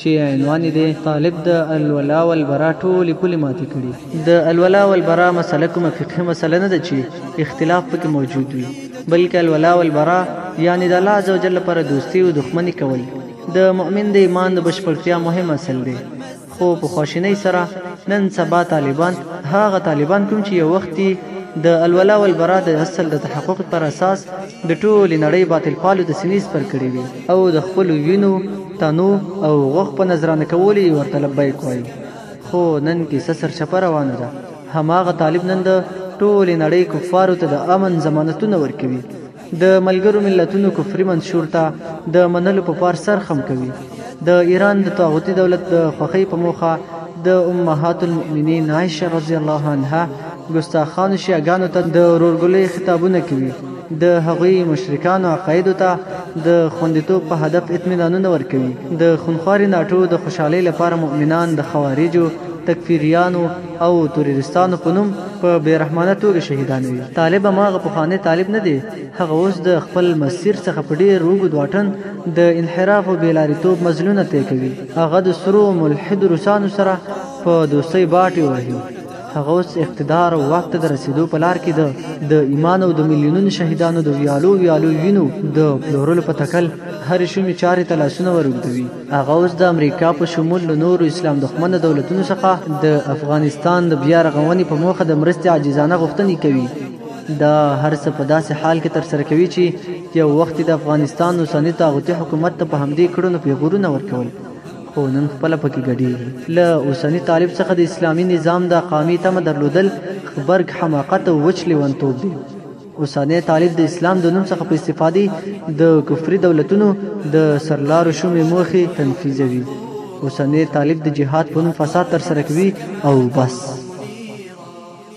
I: چې عنوان یې دی طالب د الولا والبرا ټولې پولې ماتې کړي. د الولا والبرا مسله کومه فقهي مسله نه ده چې اختلاف پکې موجود وي، بلکې الولا والبرا یعنې د الله عزوجل لپاره دوستي او دښمني کول د مؤمن د ایمان د بشپړتیا مهم اصل دی. خو په خواشینۍ سره نن سبا طالبان هغه طالبان کوم چې یو وخت یې د الولا والبرا د اصل د تحقق پر اساس د ټولې نړۍ باطل پالو ته سینې سپر کړې وې، او د خپلو وینو، تنو او غوښ په نذرانه کولو یې ورته لبیک وایو. خو نن کیسه سرچپه روانه ده. هماغه طالب نن د ټولې نړۍ کفارو ته د امن ضمانتونه ورکوي. د ملګرو ملتونو کفري منشور ته د منلو په پار سر خم کوي. د ایران د طاغوتي دولت د خوښۍ په موخه د امهات المؤمنین عایشه رضی الله عنها ګستاخانو شیعه ګانو ته د ورورګلوۍ خطابونه کوي، د هغوی مشرکانو عقایدو ته د خوندیتوب په هدف اطمینانونه ورکوي، د خونخوارې ناټو د خوشحالۍ لپاره مؤمنان د خوارجو، تکفیریانو او توریرستانو په نوم په بې رحمانه توګه شهیدانوي. طالب هماغه پخوانی طالب نه دی، هغه اوس د خپل مسیر څخه په ډېر اوږد واټن د انحراف او بې لاریتوب مزلونه طی کوي، هغه د سرو ملحدو روسانو سره په دوستۍ باټې وهي، هغه اوس اقتدار او واک ته د رسیدو په لار کې ده د ایمان او د میلیونونو شهیدانو د ویالو ویالو وینو د پلورلو په تکل هر شومې چارې ته لاسونه وروږدوي هغه اوس د امریکا په شمول له نورو اسلام دښمنه دولتونو څخه د افغانستان د بیا رغونې په موخه د مرستې عاجزانه غوښتنې کوي دا هر څه په داسې حال کې ترسره کوي چې یو وخت د افغانستان اوسني طاغوتي حکومت ته په همدې کړنو پیغورونه ورکول خو نن خپله پکې ګډېږي له اوسني طالب څخه د اسلامي نظام د قامي تمه درلودل خبرګ حماقت او وچ لیونتوب دی اوسنی طالب د اسلام د نوم څخه په استفادې د کفري دولتونو د سرلارو شومې موخې تنفیذوي اوسنی طالب د جهاد په نوم فساد ترسره کوي او بس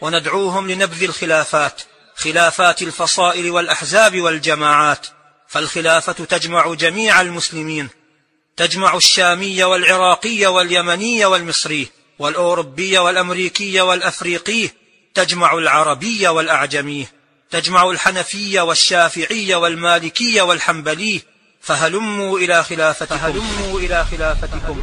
J: وندعوهم لنبذ الخلافات خلافات الفصائل والاحزاب والجماعات فالخلافه تجمع جميع المسلمين تجمع الشامي والعراقي واليمني والمصري والاوروبي والامريكي والافريقي تجمع العربي والاعجمي تجمع الحنفي والشافعي والمالكي والحنبلي فهلموا الى خلافتكم فهلموا الى خلافتكم